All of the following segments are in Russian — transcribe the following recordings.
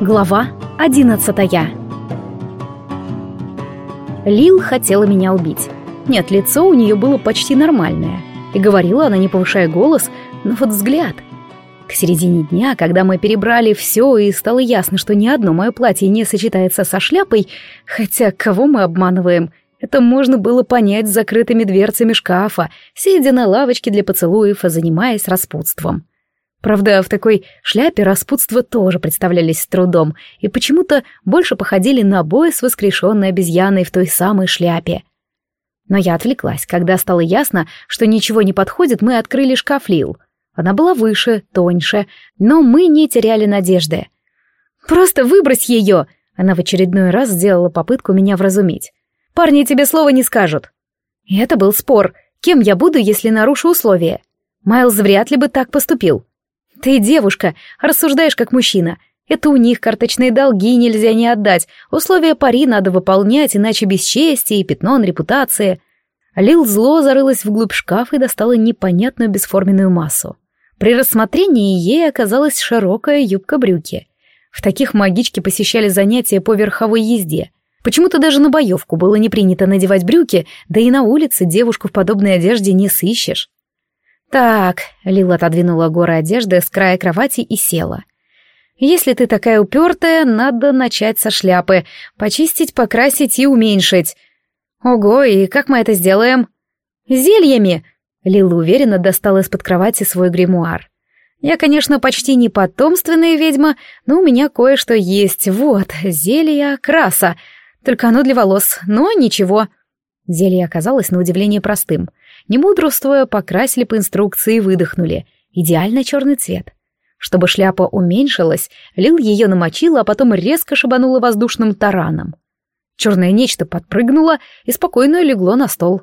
Глава одиннадцатая Лил хотела меня убить. Нет, лицо у нее было почти нормальное. И говорила она, не повышая голос, но вот взгляд. К середине дня, когда мы перебрали все и стало ясно, что ни одно мое платье не сочетается со шляпой, хотя кого мы обманываем, это можно было понять с закрытыми дверцами шкафа, сидя на лавочке для поцелуев и занимаясь распутством. Правда, в такой шляпе распутства тоже представлялись с трудом и почему-то больше походили на бой с воскрешенной обезьяной в той самой шляпе. Но я отвлеклась, когда стало ясно, что ничего не подходит, мы открыли шкаф Лил. Она была выше, тоньше, но мы не теряли надежды. «Просто выбрось ее!» Она в очередной раз сделала попытку меня вразумить. «Парни тебе слова не скажут». И это был спор. Кем я буду, если нарушу условия? Майлз вряд ли бы так поступил. Ты девушка, рассуждаешь как мужчина. Это у них карточные долги нельзя не отдать, условия пари надо выполнять, иначе бесчестие и пятно на репутации. Лил зло зарылась вглубь шкафа и достала непонятную бесформенную массу. При рассмотрении ей оказалась широкая юбка-брюки. В таких магички посещали занятия по верховой езде. Почему-то даже на боевку было не принято надевать брюки, да и на улице девушку в подобной одежде не сыщешь. «Так», — Лила отодвинула горы одежды с края кровати и села. «Если ты такая упертая, надо начать со шляпы, почистить, покрасить и уменьшить. Ого, и как мы это сделаем?» «Зельями!» — Лила уверенно достала из-под кровати свой гримуар. «Я, конечно, почти не потомственная ведьма, но у меня кое-что есть. Вот, зелье краса. Только оно для волос, но ничего». Зелье оказалось на удивление простым — не мудрствуя, покрасили по инструкции и выдохнули. Идеально черный цвет. Чтобы шляпа уменьшилась, Лил ее намочила, а потом резко шибанула воздушным тараном. Черное нечто подпрыгнуло и спокойно легло на стол.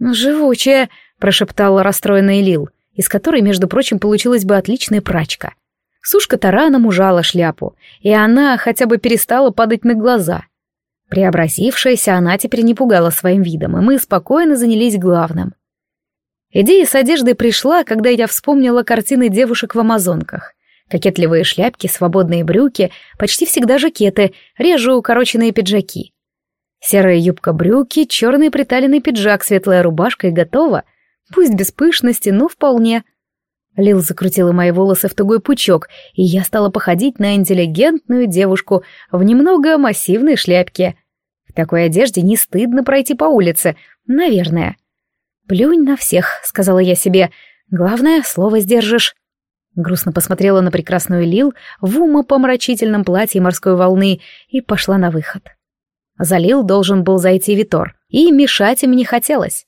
«Живучая», — прошептала расстроенная Лил, из которой, между прочим, получилась бы отличная прачка. Сушка тараном ужала шляпу, и она хотя бы перестала падать на глаза. Преобразившаяся, она теперь не пугала своим видом, и мы спокойно занялись главным. Идея с одеждой пришла, когда я вспомнила картины девушек в амазонках. Кокетливые шляпки, свободные брюки, почти всегда жакеты, реже укороченные пиджаки. Серая юбка-брюки, черный приталенный пиджак, светлая рубашка и готово. Пусть без пышности, но вполне. Лил закрутила мои волосы в тугой пучок, и я стала походить на интеллигентную девушку в немного массивной шляпке. В такой одежде не стыдно пройти по улице, наверное. — «Плюнь на всех», — сказала я себе. «Главное, слово сдержишь». Грустно посмотрела на прекрасную Лил в умопомрачительном платье морской волны и пошла на выход. За Лил должен был зайти Витор, и мешать им не хотелось.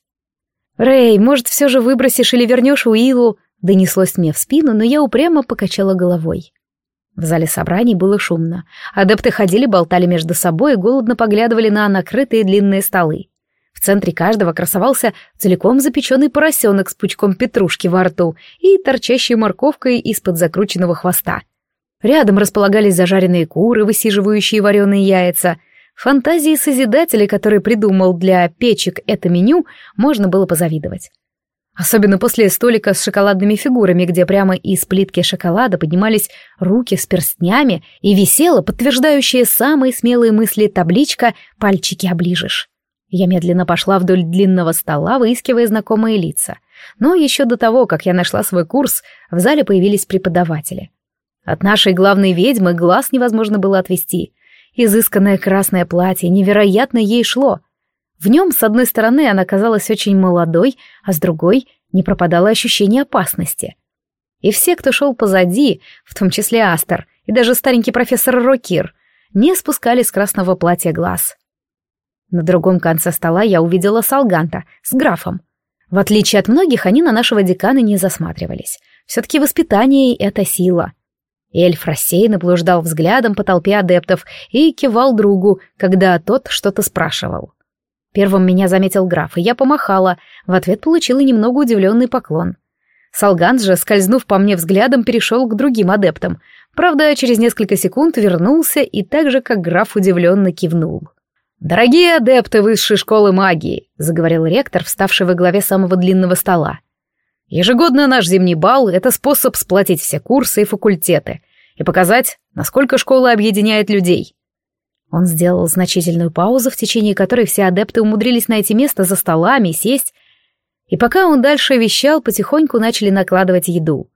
«Рэй, может, все же выбросишь или вернешь Уиллу?» Донеслось мне в спину, но я упрямо покачала головой. В зале собраний было шумно. Адепты ходили, болтали между собой и голодно поглядывали на накрытые длинные столы. В центре каждого красовался целиком запеченный поросенок с пучком петрушки во рту и торчащей морковкой из-под закрученного хвоста. Рядом располагались зажаренные куры, высиживающие вареные яйца. Фантазии Созидателя, который придумал для печек это меню, можно было позавидовать. Особенно после столика с шоколадными фигурами, где прямо из плитки шоколада поднимались руки с перстнями и висела подтверждающая самые смелые мысли табличка «Пальчики оближешь». Я медленно пошла вдоль длинного стола, выискивая знакомые лица. Но еще до того, как я нашла свой курс, в зале появились преподаватели. От нашей главной ведьмы глаз невозможно было отвести. Изысканное красное платье невероятно ей шло. В нем, с одной стороны, она казалась очень молодой, а с другой не пропадало ощущение опасности. И все, кто шел позади, в том числе Астер и даже старенький профессор Рокир, не спускали с красного платья глаз. На другом конце стола я увидела Салганта с графом. В отличие от многих, они на нашего декана не засматривались. Все-таки воспитание — это сила. Эльф рассеянно блуждал взглядом по толпе адептов и кивал другу, когда тот что-то спрашивал. Первым меня заметил граф, и я помахала, в ответ получила немного удивленный поклон. Салгант же, скользнув по мне взглядом, перешел к другим адептам. Правда, через несколько секунд вернулся и так же, как граф удивленно кивнул. «Дорогие адепты высшей школы магии», — заговорил ректор, вставший во главе самого длинного стола. «Ежегодно наш зимний бал — это способ сплотить все курсы и факультеты. и показать, насколько школа объединяет людей. Он сделал значительную паузу, в течение которой все адепты умудрились найти место за столами, сесть, и пока он дальше вещал, потихоньку начали накладывать еду.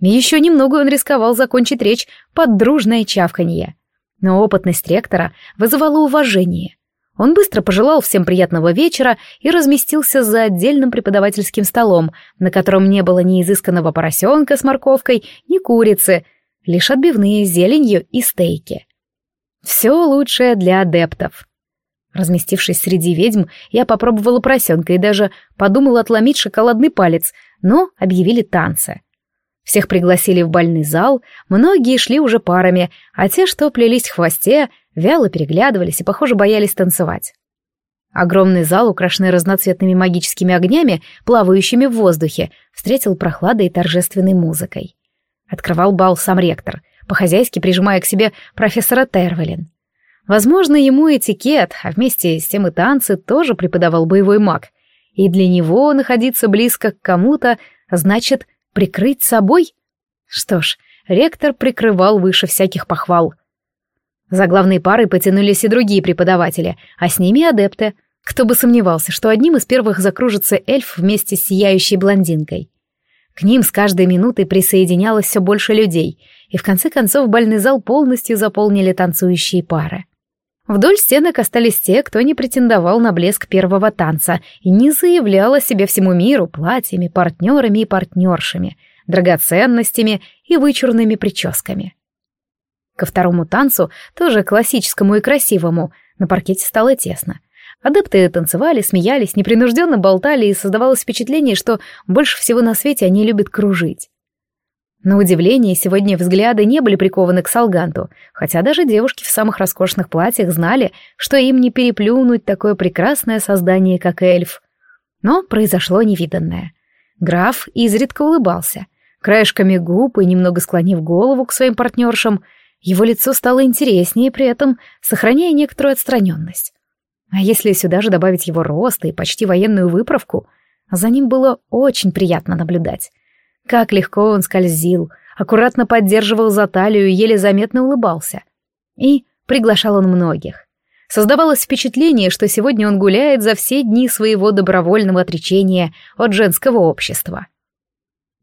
Еще немного он рисковал закончить речь под дружное чавканье. Но опытность ректора вызывала уважение. Он быстро пожелал всем приятного вечера и разместился за отдельным преподавательским столом, на котором не было ни изысканного поросенка с морковкой, ни курицы, лишь отбивные зеленью и стейки. Все лучшее для адептов. Разместившись среди ведьм, я попробовала поросенка и даже подумала отломить шоколадный палец, но объявили танцы. Всех пригласили в бальный зал, многие шли уже парами, а те, что плелись в хвосте, вяло переглядывались и, похоже, боялись танцевать. Огромный зал, украшенный разноцветными магическими огнями, плавающими в воздухе, встретил прохладой и торжественной музыкой. Открывал бал сам ректор, по-хозяйски прижимая к себе профессора Тервелин. Возможно, ему этикет, а вместе с тем и танцы тоже преподавал боевой маг. И для него находиться близко к кому-то значит прикрыть собой? Что ж, ректор прикрывал выше всяких похвал. За главной парой потянулись и другие преподаватели, а с ними адепты. Кто бы сомневался, что одним из первых закружится эльф вместе с сияющей блондинкой. К ним с каждой минутой присоединялось все больше людей, и в конце концов бальный зал полностью заполнили танцующие пары. Вдоль стенок остались те, кто не претендовал на блеск первого танца и не заявлял о себе всему миру платьями, партнерами и партнершами, драгоценностями и вычурными прическами. Ко второму танцу, тоже классическому и красивому, на паркете стало тесно. Адепты танцевали, смеялись, непринужденно болтали, и создавалось впечатление, что больше всего на свете они любят кружить. На удивление, сегодня взгляды не были прикованы к Салганту, хотя даже девушки в самых роскошных платьях знали, что им не переплюнуть такое прекрасное создание, как эльф. Но произошло невиданное. Граф изредка улыбался. Краешками губ и немного склонив голову к своим партнершам, его лицо стало интереснее, при этом сохраняя некоторую отстраненность. А если сюда же добавить его рост и почти военную выправку, за ним было очень приятно наблюдать. Как легко он скользил, аккуратно поддерживал за талию и еле заметно улыбался. И приглашал он многих. Создавалось впечатление, что сегодня он гуляет за все дни своего добровольного отречения от женского общества.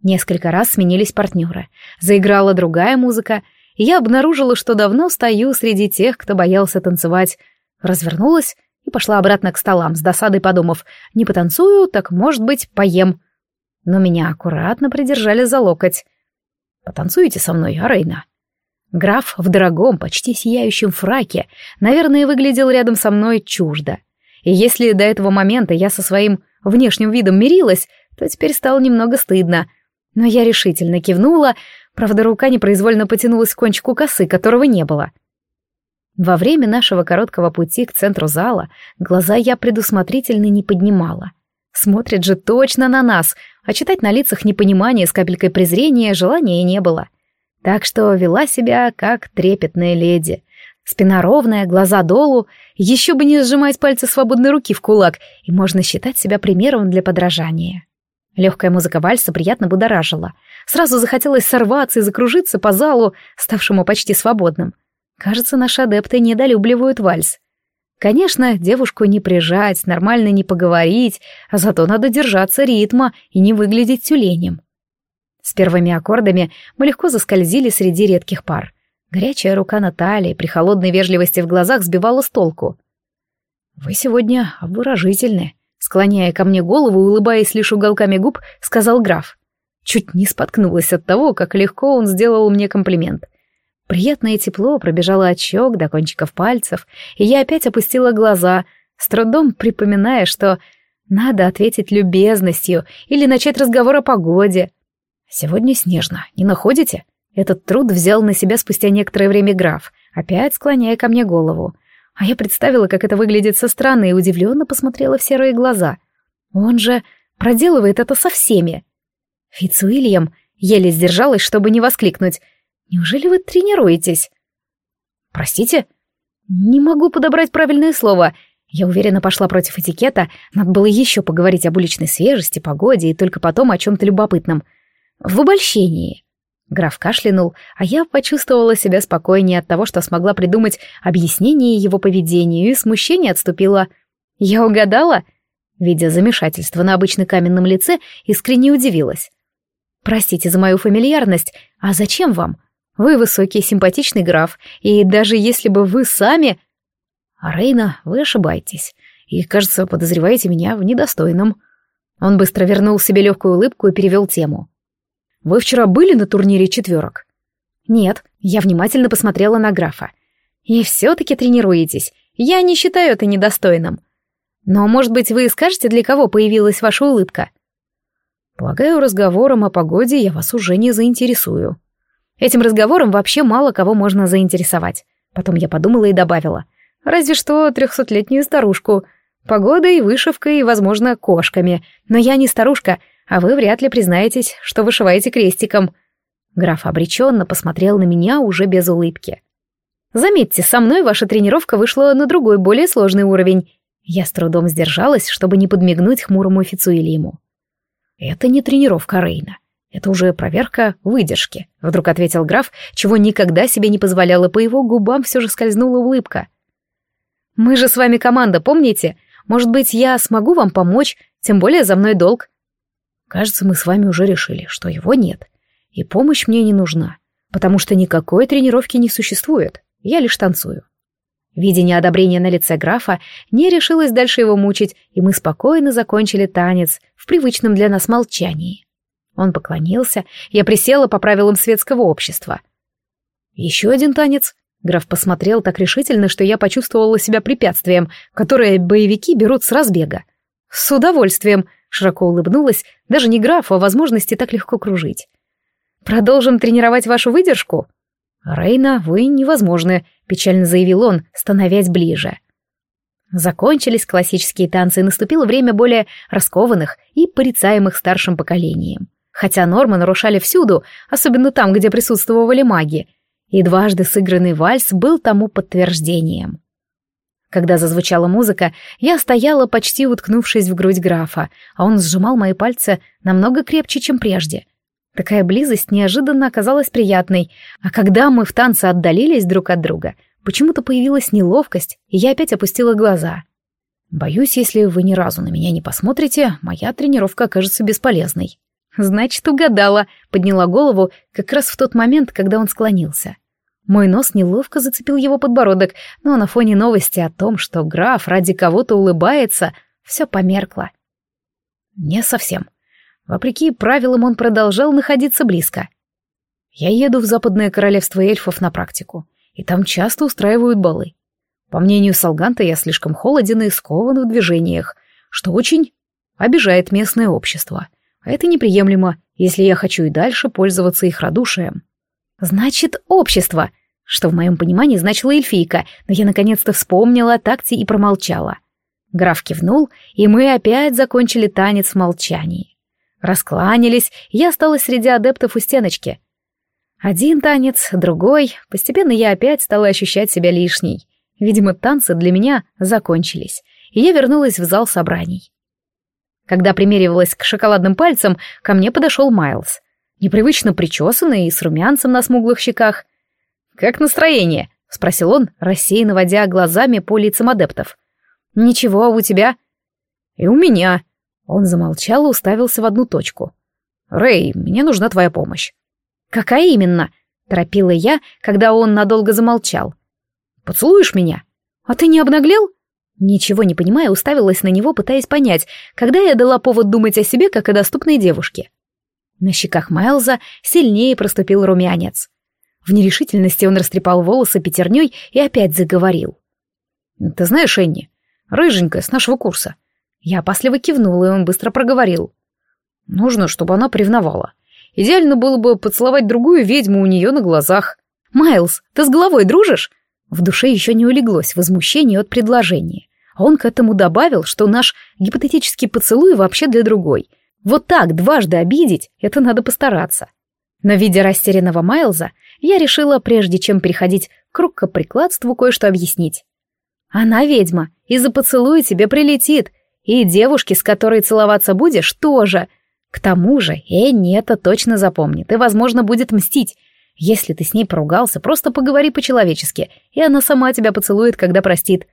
Несколько раз сменились партнеры. Заиграла другая музыка, и я обнаружила, что давно стою среди тех, кто боялся танцевать. Развернулась и пошла обратно к столам, с досадой подумав, не потанцую, так, может быть, поем но меня аккуратно придержали за локоть. «Потанцуете со мной, Арейна?» Граф в дорогом, почти сияющем фраке, наверное, выглядел рядом со мной чуждо. И если до этого момента я со своим внешним видом мирилась, то теперь стало немного стыдно. Но я решительно кивнула, правда, рука непроизвольно потянулась к кончику косы, которого не было. Во время нашего короткого пути к центру зала глаза я предусмотрительно не поднимала. Смотрит же точно на нас, а читать на лицах непонимание с капелькой презрения желания не было. Так что вела себя как трепетная леди. Спина ровная, глаза долу, еще бы не сжимать пальцы свободной руки в кулак, и можно считать себя примером для подражания. Легкая музыка вальса приятно будоражила. Сразу захотелось сорваться и закружиться по залу, ставшему почти свободным. Кажется, наши адепты недолюбливают вальс. Конечно, девушку не прижать, нормально не поговорить, а зато надо держаться ритма и не выглядеть тюленем. С первыми аккордами мы легко заскользили среди редких пар. Горячая рука Натальи при холодной вежливости в глазах сбивала с толку. «Вы сегодня обворожительны», — склоняя ко мне голову и улыбаясь лишь уголками губ, сказал граф. Чуть не споткнулась от того, как легко он сделал мне комплимент. Приятное тепло пробежало от щек до кончиков пальцев, и я опять опустила глаза, с трудом припоминая, что надо ответить любезностью или начать разговор о погоде. «Сегодня снежно, не находите?» Этот труд взял на себя спустя некоторое время граф, опять склоняя ко мне голову. А я представила, как это выглядит со стороны, и удивленно посмотрела в серые глаза. Он же проделывает это со всеми. Фицуильям еле сдержалась, чтобы не воскликнуть. Неужели вы тренируетесь? Простите? Не могу подобрать правильное слово. Я уверенно пошла против этикета, надо было еще поговорить об уличной свежести, погоде и только потом о чем-то любопытном. В обольщении. Граф кашлянул, а я почувствовала себя спокойнее от того, что смогла придумать объяснение его поведению, и смущение отступило. Я угадала? Видя замешательство на обычно каменном лице, искренне удивилась. «Простите за мою фамильярность, а зачем вам? Вы высокий, симпатичный граф, и даже если бы вы сами...» «А Рейна, вы ошибаетесь, и, кажется, подозреваете меня в недостойном». Он быстро вернул себе легкую улыбку и перевел тему. Вы вчера были на турнире четверок? Нет, я внимательно посмотрела на графа. И все-таки тренируетесь. Я не считаю это недостойным. Но, может быть, вы скажете, для кого появилась ваша улыбка? Полагаю, разговором о погоде я вас уже не заинтересую. Этим разговором вообще мало кого можно заинтересовать. Потом я подумала и добавила. Разве что трехсотлетнюю старушку. Погодой, вышивкой и, возможно, кошками. Но я не старушка, а вы вряд ли признаетесь, что вышиваете крестиком». Граф обреченно посмотрел на меня уже без улыбки. «Заметьте, со мной ваша тренировка вышла на другой, более сложный уровень. Я с трудом сдержалась, чтобы не подмигнуть хмурому Фицуэлиму. «Это не тренировка Рейна. Это уже проверка выдержки», — вдруг ответил граф, чего никогда себе не позволяла, по его губам все же скользнула улыбка. «Мы же с вами команда, помните? Может быть, я смогу вам помочь, тем более за мной долг. Кажется, мы с вами уже решили, что его нет. И помощь мне не нужна, потому что никакой тренировки не существует. Я лишь танцую. Видя неодобрение на лице графа, не решилась дальше его мучить, и мы спокойно закончили танец в привычном для нас молчании. Он поклонился, я присела по правилам светского общества. Еще один танец. Граф посмотрел так решительно, что я почувствовала себя препятствием, которое боевики берут с разбега. С удовольствием, Широко улыбнулась, даже не графу, а возможности так легко кружить. «Продолжим тренировать вашу выдержку?» «Рейна, вы невозможны», — печально заявил он, становясь ближе. Закончились классические танцы, и наступило время более раскованных и порицаемых старшим поколением. Хотя нормы нарушали всюду, особенно там, где присутствовали маги, и дважды сыгранный вальс был тому подтверждением. Когда зазвучала музыка, я стояла, почти уткнувшись в грудь графа, а он сжимал мои пальцы намного крепче, чем прежде. Такая близость неожиданно оказалась приятной, а когда мы в танце отдалились друг от друга, почему-то появилась неловкость, и я опять опустила глаза. Боюсь, если вы ни разу на меня не посмотрите, моя тренировка окажется бесполезной. Значит, угадала, подняла голову как раз в тот момент, когда он склонился. Мой нос неловко зацепил его подбородок, но на фоне новости о том, что граф ради кого-то улыбается, все померкло. Не совсем. Вопреки правилам он продолжал находиться близко. Я еду в Западное Королевство эльфов на практику, и там часто устраивают балы. По мнению Салганта, я слишком холоден и скован в движениях, что очень обижает местное общество. А это неприемлемо, если я хочу и дальше пользоваться их радушием. Значит, общество, что в моем понимании значила эльфийка, но я наконец-то вспомнила о такте и промолчала. Граф кивнул, и мы опять закончили танец в молчании. Раскланялись, я осталась среди адептов у стеночки. Один танец, другой, постепенно я опять стала ощущать себя лишней. Видимо, танцы для меня закончились, и я вернулась в зал собраний. Когда примеривалась к шоколадным пальцам, ко мне подошел Майлз непривычно причесанный и с румянцем на смуглых щеках. «Как настроение?» — спросил он, рассеянно водя глазами по лицам адептов. «Ничего, а у тебя?» «И у меня». Он замолчал и уставился в одну точку. «Рэй, мне нужна твоя помощь». «Какая именно?» — торопила я, когда он надолго замолчал. «Поцелуешь меня?» «А ты не обнаглел?» Ничего не понимая, уставилась на него, пытаясь понять, когда я дала повод думать о себе, как о доступной девушке. На щеках Майлза сильнее проступил румянец. В нерешительности он растрепал волосы пятерней и опять заговорил. «Ты знаешь, Энни, рыженькая с нашего курса». Я опасливо кивнула, и он быстро проговорил. «Нужно, чтобы она привновала. Идеально было бы поцеловать другую ведьму у нее на глазах». «Майлз, ты с головой дружишь?» В душе еще не улеглось возмущение от предложения. Он к этому добавил, что наш гипотетический поцелуй вообще для другой — вот так дважды обидеть — это надо постараться. Но видя растерянного Майлза, я решила, прежде чем переходить к рукоприкладству, кое-что объяснить. Она ведьма, и за поцелуй тебе прилетит, и девушке, с которой целоваться будешь, тоже. К тому же Энни это точно запомнит и, возможно, будет мстить. Если ты с ней поругался, просто поговори по-человечески, и она сама тебя поцелует, когда простит.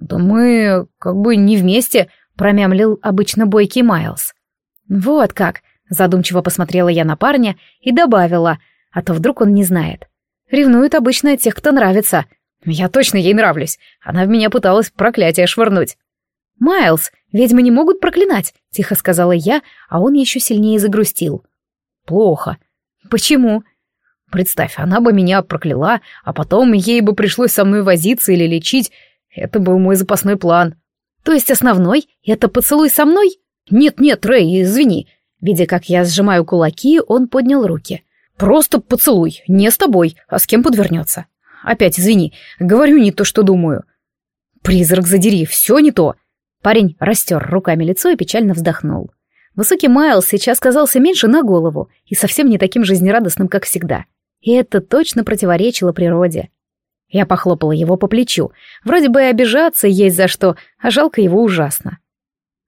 «Да мы как бы не вместе», — промямлил обычно бойкий Майлз. «Вот как», — задумчиво посмотрела я на парня и добавила, а то вдруг он не знает. «Ревнуют обычно тех, кто нравится. Я точно ей нравлюсь. Она в меня пыталась проклятие швырнуть». «Майлз, ведьмы не могут проклинать», — тихо сказала я, а он еще сильнее загрустил. «Плохо». «Почему?» «Представь, она бы меня прокляла, а потом ей бы пришлось со мной возиться или лечить. Это был мой запасной план». «То есть основной — это поцелуй со мной?» «Нет-нет, Рэй, извини». Видя, как я сжимаю кулаки, он поднял руки. «Просто поцелуй, не с тобой, а с кем подвернется. Опять извини, говорю не то, что думаю». «Призрак задери, все не то». Парень растер руками лицо и печально вздохнул. Высокий Майлз сейчас казался меньше на голову и совсем не таким жизнерадостным, как всегда. И это точно противоречило природе. Я похлопала его по плечу. Вроде бы и обижаться есть за что, а жалко его ужасно.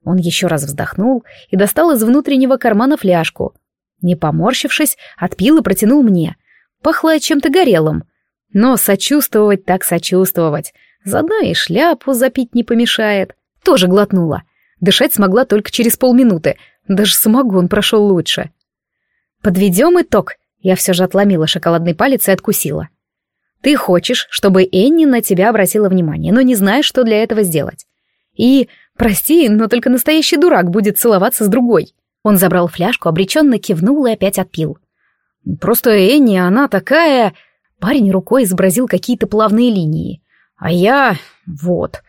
Он еще раз вздохнул и достал из внутреннего кармана фляжку. Не поморщившись, отпил и протянул мне. Пахло чем-то горелым. Но сочувствовать так сочувствовать. Заодно и шляпу запить не помешает. Тоже глотнула. Дышать смогла только через полминуты. Даже самогон прошел лучше. Подведем итог. Я все же отломила шоколадный палец и откусила. Ты хочешь, чтобы Энни на тебя обратила внимание, но не знаешь, что для этого сделать. И, прости, но только настоящий дурак будет целоваться с другой. Он забрал фляжку, обреченно кивнул и опять отпил. Просто Энни, она такая... Парень рукой изобразил какие-то плавные линии. А я... вот...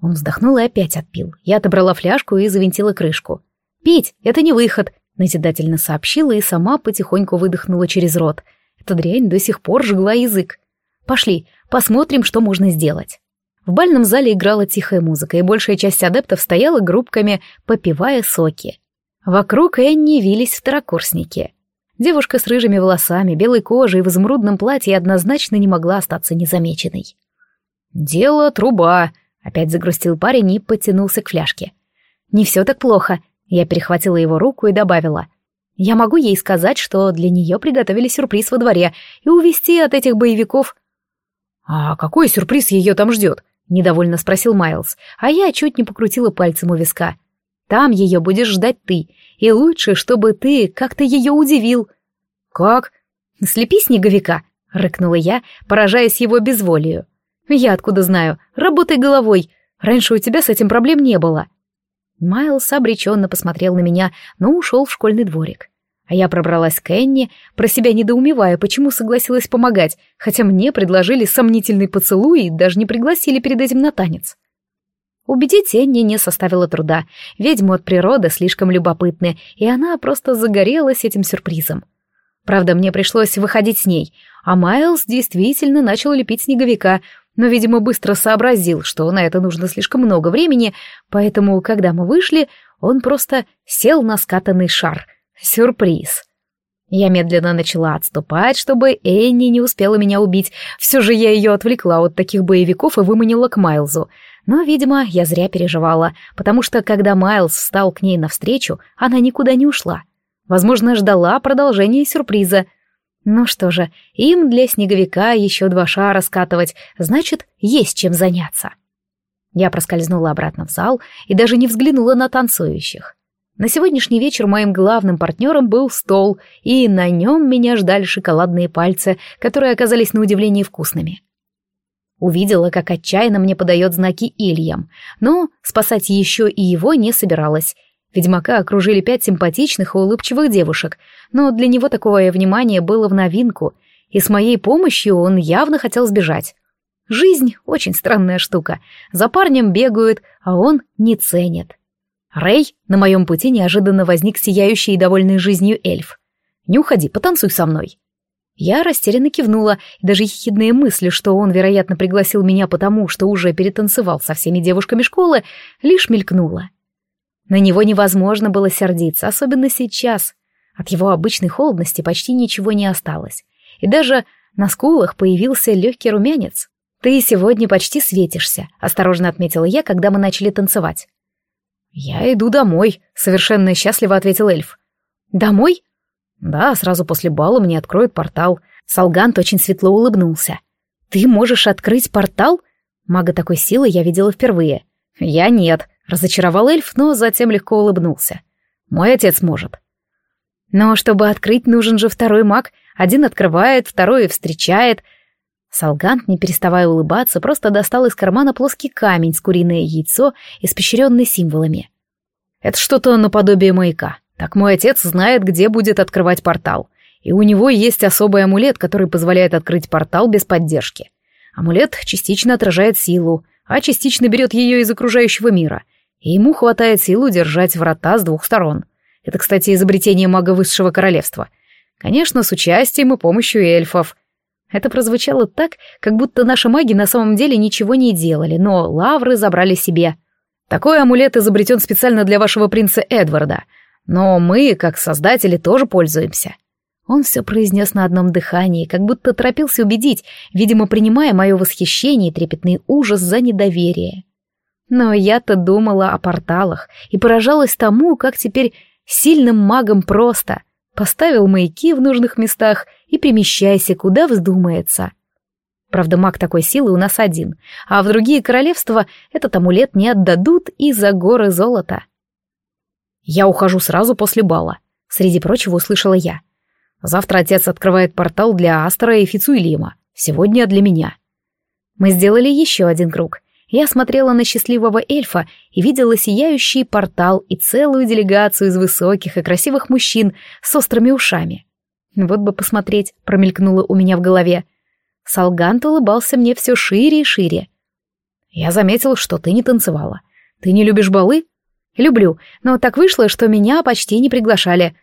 Он вздохнул и опять отпил. Я отобрала фляжку и завинтила крышку. «Пить — это не выход», — назидательно сообщила и сама потихоньку выдохнула через рот. Эта дрянь до сих пор жгла язык. «Пошли, посмотрим, что можно сделать». В бальном зале играла тихая музыка, и большая часть адептов стояла группками, попивая соки. Вокруг Энни вились второкурсники. Девушка с рыжими волосами, белой кожей и в изумрудном платье однозначно не могла остаться незамеченной. «Дело труба», Опять загрустил парень и потянулся к фляжке. «Не все так плохо», — я перехватила его руку и добавила. «Я могу ей сказать, что для нее приготовили сюрприз во дворе и увести от этих боевиков». «А какой сюрприз ее там ждет?» — недовольно спросил Майлз, а я чуть не покрутила пальцем у виска. «Там ее будешь ждать ты, и лучше, чтобы ты как-то ее удивил». «Как?» «Слепи снеговика», — рыкнула я, поражаясь его безволию. «Я откуда знаю? Работай головой. Раньше у тебя с этим проблем не было». Майлз обреченно посмотрел на меня, но ушел в школьный дворик. А я пробралась к Энни, про себя недоумевая, почему согласилась помогать, хотя мне предложили сомнительный поцелуй и даже не пригласили перед этим на танец. Убедить Энни не составило труда, ведьму от природы слишком любопытны, и она просто загорелась этим сюрпризом. Правда, мне пришлось выходить с ней, а Майлз действительно начал лепить снеговика, но, видимо, быстро сообразил, что на это нужно слишком много времени, поэтому, когда мы вышли, он просто сел на скатанный шар. Сюрприз. Я медленно начала отступать, чтобы Энни не успела меня убить. Все же я ее отвлекла от таких боевиков и выманила к Майлзу. Но, видимо, я зря переживала, потому что, когда Майлз встал к ней навстречу, она никуда не ушла. Возможно, ждала продолжения сюрприза — ну что же, им для снеговика еще два шара скатывать, значит, есть чем заняться. Я проскользнула обратно в зал и даже не взглянула на танцующих. На сегодняшний вечер моим главным партнером был стол, и на нем меня ждали шоколадные пальцы, которые оказались на удивление вкусными. Увидела, как отчаянно мне подает знаки Ильям, но спасать еще и его не собиралась, Ведьмака окружили пять симпатичных и улыбчивых девушек, но для него такое внимание было в новинку, и с моей помощью он явно хотел сбежать. Жизнь — очень странная штука. За парнем бегают, а он не ценит. Рэй на моем пути неожиданно возник сияющий и довольный жизнью эльф. «Не уходи, потанцуй со мной». Я растерянно кивнула, и даже ехидные мысли, что он, вероятно, пригласил меня потому, что уже перетанцевал со всеми девушками школы, лишь мелькнула. На него невозможно было сердиться, особенно сейчас. От его обычной холодности почти ничего не осталось. И даже на скулах появился легкий румянец. «Ты сегодня почти светишься», — осторожно отметила я, когда мы начали танцевать. «Я иду домой», — совершенно счастливо ответил эльф. «Домой?» «Да, сразу после бала мне откроют портал». Салгант очень светло улыбнулся. «Ты можешь открыть портал?» Мага такой силы я видела впервые. «Я нет», — разочаровал эльф, но затем легко улыбнулся. «Мой отец может». «Но чтобы открыть, нужен же второй маг. Один открывает, второй встречает». Салгант, не переставая улыбаться, просто достал из кармана плоский камень с куриное яйцо, испещренный символами. «Это что-то наподобие маяка. Так мой отец знает, где будет открывать портал. И у него есть особый амулет, который позволяет открыть портал без поддержки. Амулет частично отражает силу, а частично берет ее из окружающего мира, и ему хватает сил удержать врата с двух сторон. Это, кстати, изобретение мага Высшего Королевства. Конечно, с участием и помощью эльфов. Это прозвучало так, как будто наши маги на самом деле ничего не делали, но лавры забрали себе. Такой амулет изобретен специально для вашего принца Эдварда, но мы, как создатели, тоже пользуемся. Он все произнес на одном дыхании, как будто торопился убедить, видимо, принимая мое восхищение и трепетный ужас за недоверие. Но я-то думала о порталах и поражалась тому, как теперь сильным магом просто. Поставил маяки в нужных местах и перемещайся, куда вздумается. Правда, маг такой силы у нас один, а в другие королевства этот амулет не отдадут из-за горы золота. Я ухожу сразу после бала. Среди прочего услышала я. Завтра отец открывает портал для Астера и Фицуилима. Сегодня для меня. Мы сделали еще один круг. Я смотрела на счастливого эльфа и видела сияющий портал и целую делегацию из высоких и красивых мужчин с острыми ушами. Вот бы посмотреть, промелькнуло у меня в голове. Салгант улыбался мне все шире и шире. Я заметил, что ты не танцевала. Ты не любишь балы? Люблю, но так вышло, что меня почти не приглашали.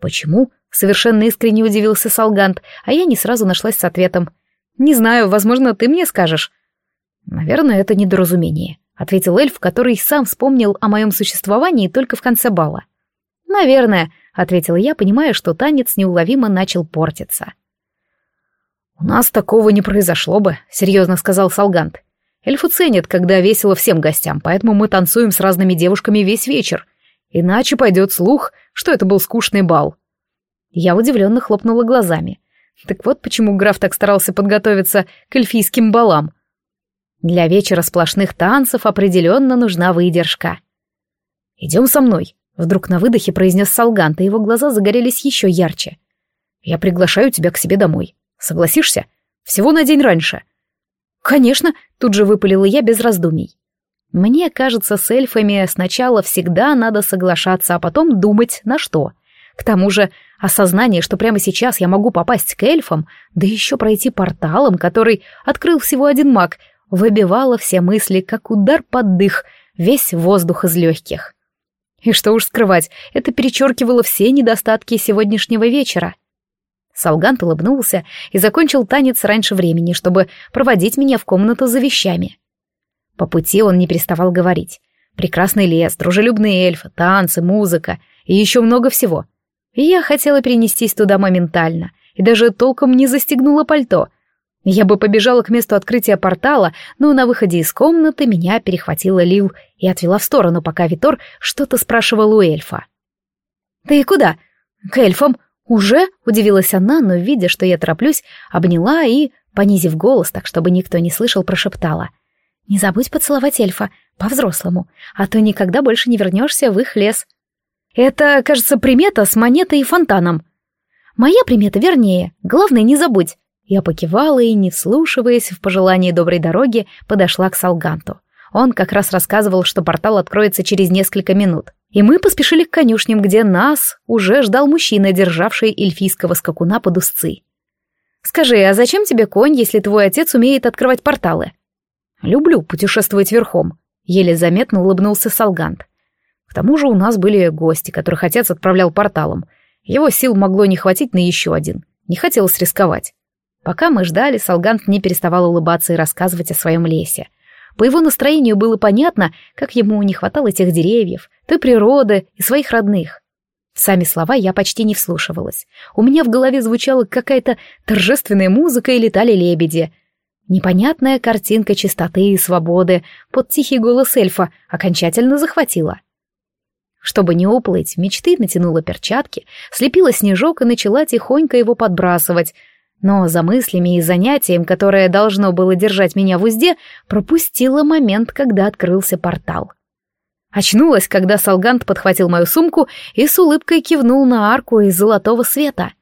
Почему? Совершенно искренне удивился Салгант, а я не сразу нашлась с ответом. «Не знаю, возможно, ты мне скажешь». «Наверное, это недоразумение», — ответил эльф, который сам вспомнил о моем существовании только в конце бала. «Наверное», — ответила я, понимая, что танец неуловимо начал портиться. «У нас такого не произошло бы», — серьезно сказал Салгант. «Эльфы ценят, когда весело всем гостям, поэтому мы танцуем с разными девушками весь вечер. Иначе пойдет слух, что это был скучный бал». Я удивленно хлопнула глазами. Так вот почему граф так старался подготовиться к эльфийским балам. Для вечера сплошных танцев определенно нужна выдержка. «Идем со мной», — вдруг на выдохе произнес Салгант, и его глаза загорелись еще ярче. «Я приглашаю тебя к себе домой. Согласишься? Всего на день раньше». «Конечно», — тут же выпалила я без раздумий. Мне кажется, с эльфами сначала всегда надо соглашаться, а потом думать, на что. К тому же осознание, что прямо сейчас я могу попасть к эльфам, да еще пройти порталом, который открыл всего один маг, выбивало все мысли, как удар под дых, весь воздух из легких. И что уж скрывать, это перечеркивало все недостатки сегодняшнего вечера. Салгант улыбнулся и закончил танец раньше времени, чтобы проводить меня в комнату за вещами. По пути он не переставал говорить. Прекрасный лес, дружелюбные эльфы, танцы, музыка и еще много всего — я хотела перенестись туда моментально, и даже толком не застегнула пальто. Я бы побежала к месту открытия портала, но на выходе из комнаты меня перехватила Лил и отвела в сторону, пока Витор что-то спрашивал у эльфа. «Ты куда?» «К эльфам. Уже?» — удивилась она, но, видя, что я тороплюсь, обняла и, понизив голос, так чтобы никто не слышал, прошептала. «Не забудь поцеловать эльфа, по-взрослому, а то никогда больше не вернешься в их лес». Это, кажется, примета с монетой и фонтаном. Моя примета вернее. Главное, не забудь. Я покивала и, не вслушиваясь в пожелание доброй дороги, подошла к Салганту. Он как раз рассказывал, что портал откроется через несколько минут. И мы поспешили к конюшням, где нас уже ждал мужчина, державший эльфийского скакуна под узцы. «Скажи, а зачем тебе конь, если твой отец умеет открывать порталы?» «Люблю путешествовать верхом», — еле заметно улыбнулся Салгант. К тому же у нас были гости, которых отец отправлял порталом. Его сил могло не хватить на еще один. Не хотелось рисковать. Пока мы ждали, Салгант не переставал улыбаться и рассказывать о своем лесе. По его настроению было понятно, как ему не хватало тех деревьев, той природы и своих родных. Сами слова я почти не вслушивалась. У меня в голове звучала какая-то торжественная музыка и летали лебеди. Непонятная картинка чистоты и свободы под тихий голос эльфа окончательно захватила. Чтобы не уплыть, мечты натянула перчатки, слепила снежок и начала тихонько его подбрасывать. Но за мыслями и занятием, которое должно было держать меня в узде, пропустила момент, когда открылся портал. Очнулась, когда Салгант подхватил мою сумку и с улыбкой кивнул на арку из золотого света.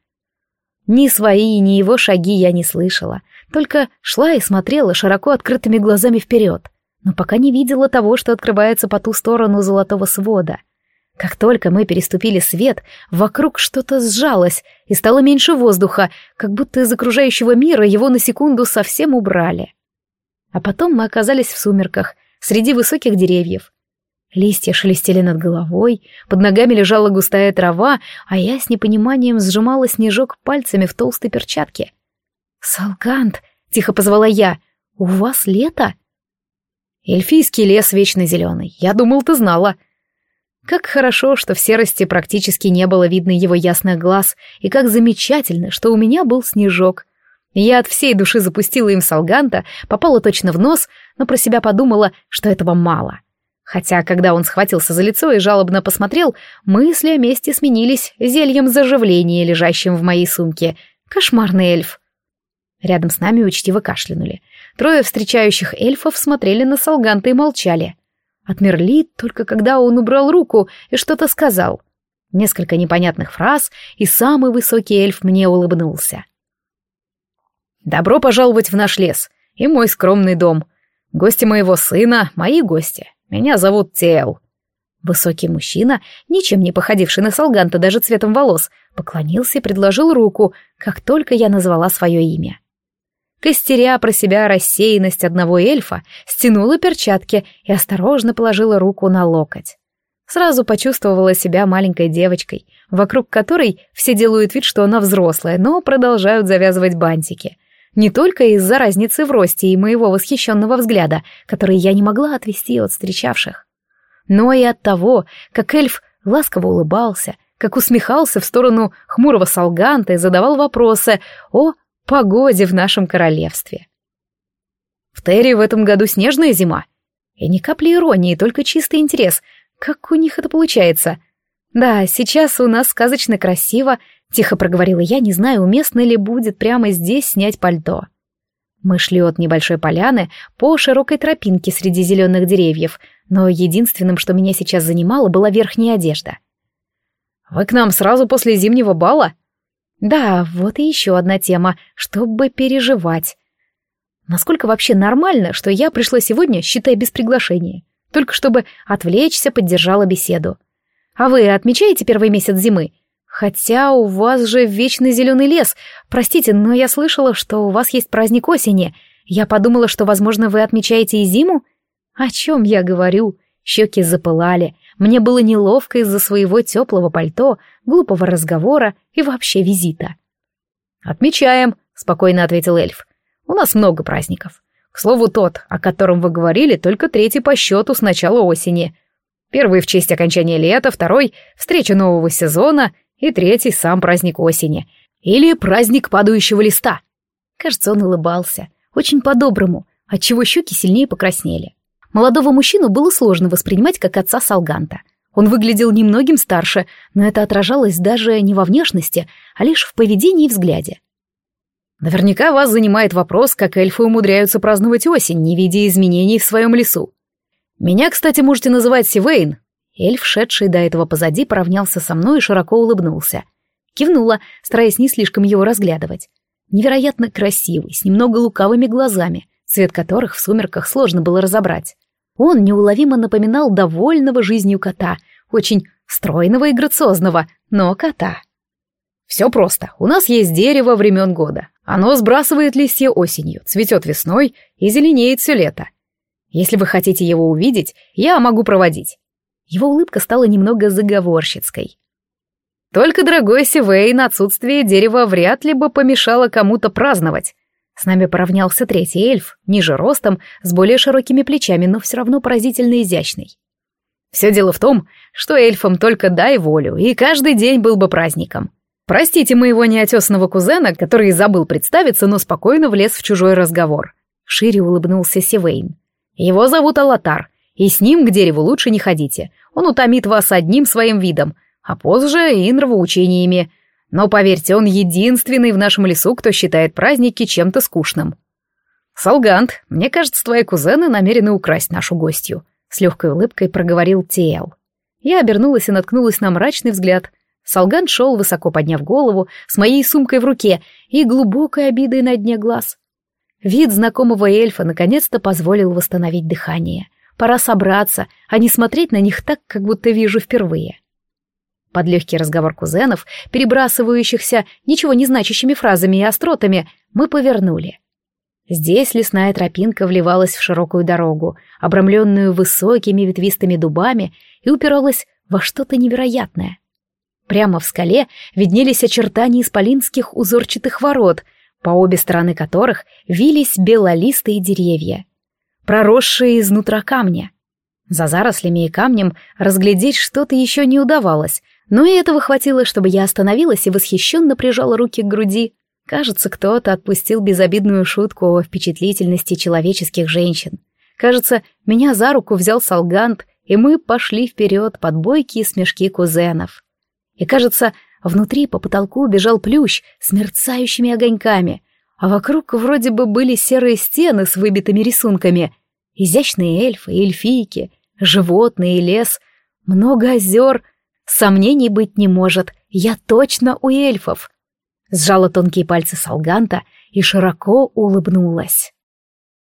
Ни свои, ни его шаги я не слышала, только шла и смотрела широко открытыми глазами вперед, но пока не видела того, что открывается по ту сторону золотого свода. Как только мы переступили свет, вокруг что-то сжалось и стало меньше воздуха, как будто из окружающего мира его на секунду совсем убрали. А потом мы оказались в сумерках, среди высоких деревьев, Листья шелестели над головой, под ногами лежала густая трава, а я с непониманием сжимала снежок пальцами в толстой перчатке. «Салгант!» — тихо позвала я. «У вас лето?» «Эльфийский лес вечно зеленый. Я думал, ты знала». Как хорошо, что в серости практически не было видно его ясных глаз, и как замечательно, что у меня был снежок. Я от всей души запустила им салганта, попала точно в нос, но про себя подумала, что этого мало. Хотя, когда он схватился за лицо и жалобно посмотрел, мысли о месте сменились зельем заживления, лежащим в моей сумке. Кошмарный эльф. Рядом с нами учтиво кашлянули. Трое встречающих эльфов смотрели на Салганта и молчали. Отмерли только когда он убрал руку и что-то сказал. Несколько непонятных фраз, и самый высокий эльф мне улыбнулся. «Добро пожаловать в наш лес и мой скромный дом. Гости моего сына — мои гости. Меня зовут Тел». Высокий мужчина, ничем не походивший на Салганта даже цветом волос, поклонился и предложил руку, как только я назвала свое имя. Костеря про себя рассеянность одного эльфа, стянула перчатки и осторожно положила руку на локоть. Сразу почувствовала себя маленькой девочкой, вокруг которой все делают вид, что она взрослая, но продолжают завязывать бантики. Не только из-за разницы в росте и моего восхищенного взгляда, который я не могла отвести от встречавших, но и от того, как эльф ласково улыбался, как усмехался в сторону хмурого солганта и задавал вопросы о погоде в нашем королевстве. В Терри в этом году снежная зима. И ни капли иронии, только чистый интерес. Как у них это получается? Да, сейчас у нас сказочно красиво, Тихо проговорила я, не знаю, уместно ли будет прямо здесь снять пальто. Мы шли от небольшой поляны по широкой тропинке среди зеленых деревьев, но единственным, что меня сейчас занимало, была верхняя одежда. «Вы к нам сразу после зимнего бала?» «Да, вот и еще одна тема, чтобы переживать. Насколько вообще нормально, что я пришла сегодня, считая без приглашения, только чтобы отвлечься, поддержала беседу. А вы отмечаете первый месяц зимы? Хотя у вас же вечный зеленый лес. Простите, но я слышала, что у вас есть праздник осени. Я подумала, что, возможно, вы отмечаете и зиму? О чем я говорю? Щеки запылали. Мне было неловко из-за своего теплого пальто, глупого разговора и вообще визита. «Отмечаем», — спокойно ответил эльф. «У нас много праздников. К слову, тот, о котором вы говорили, только третий по счету с начала осени. Первый в честь окончания лета, второй — встреча нового сезона — и третий — сам праздник осени. Или праздник падающего листа. Кажется, он улыбался. Очень по-доброму, отчего щеки сильнее покраснели. Молодого мужчину было сложно воспринимать как отца Салганта. Он выглядел немногим старше, но это отражалось даже не во внешности, а лишь в поведении и взгляде. Наверняка вас занимает вопрос, как эльфы умудряются праздновать осень, не видя изменений в своем лесу. Меня, кстати, можете называть Сивейн, Эльф, шедший до этого позади, поравнялся со мной и широко улыбнулся. Кивнула, стараясь не слишком его разглядывать. Невероятно красивый, с немного лукавыми глазами, цвет которых в сумерках сложно было разобрать. Он неуловимо напоминал довольного жизнью кота, очень стройного и грациозного, но кота. Все просто. У нас есть дерево времен года. Оно сбрасывает листья осенью, цветет весной и зеленеет все лето. Если вы хотите его увидеть, я могу проводить. Его улыбка стала немного заговорщицкой. Только, дорогой Сивейн, отсутствие дерева вряд ли бы помешало кому-то праздновать. С нами поравнялся третий эльф, ниже ростом, с более широкими плечами, но все равно поразительно изящный. Все дело в том, что эльфам только дай волю, и каждый день был бы праздником. Простите моего неотесанного кузена, который забыл представиться, но спокойно влез в чужой разговор. Шире улыбнулся Сивейн. Его зовут Алатар, И с ним к дереву лучше не ходите. Он утомит вас одним своим видом, а позже и нравоучениями. Но поверьте, он единственный в нашем лесу, кто считает праздники чем-то скучным. Салгант, мне кажется, твои кузены намерены украсть нашу гостью. С легкой улыбкой проговорил Тиэл. Я обернулась и наткнулась на мрачный взгляд. Салгант шел, высоко подняв голову, с моей сумкой в руке и глубокой обидой на дне глаз. Вид знакомого эльфа наконец-то позволил восстановить дыхание. Пора собраться, а не смотреть на них так, как будто вижу впервые. Под легкий разговор кузенов, перебрасывающихся ничего не значащими фразами и остротами, мы повернули. Здесь лесная тропинка вливалась в широкую дорогу, обрамленную высокими ветвистыми дубами, и упиралась во что-то невероятное. Прямо в скале виднелись очертания исполинских узорчатых ворот, по обе стороны которых вились белолистые деревья, проросшие изнутра камня. За зарослями и камнем разглядеть что-то еще не удавалось, но и этого хватило, чтобы я остановилась и восхищенно прижала руки к груди. Кажется, кто-то отпустил безобидную шутку о впечатлительности человеческих женщин. Кажется, меня за руку взял Салгант, и мы пошли вперед под бойкие смешки кузенов. И, кажется, внутри по потолку бежал плющ с мерцающими огоньками, а вокруг вроде бы были серые стены с выбитыми рисунками, изящные эльфы и эльфийки, животные и лес, много озер. Сомнений быть не может, я точно у эльфов. Сжала тонкие пальцы Салганта и широко улыбнулась.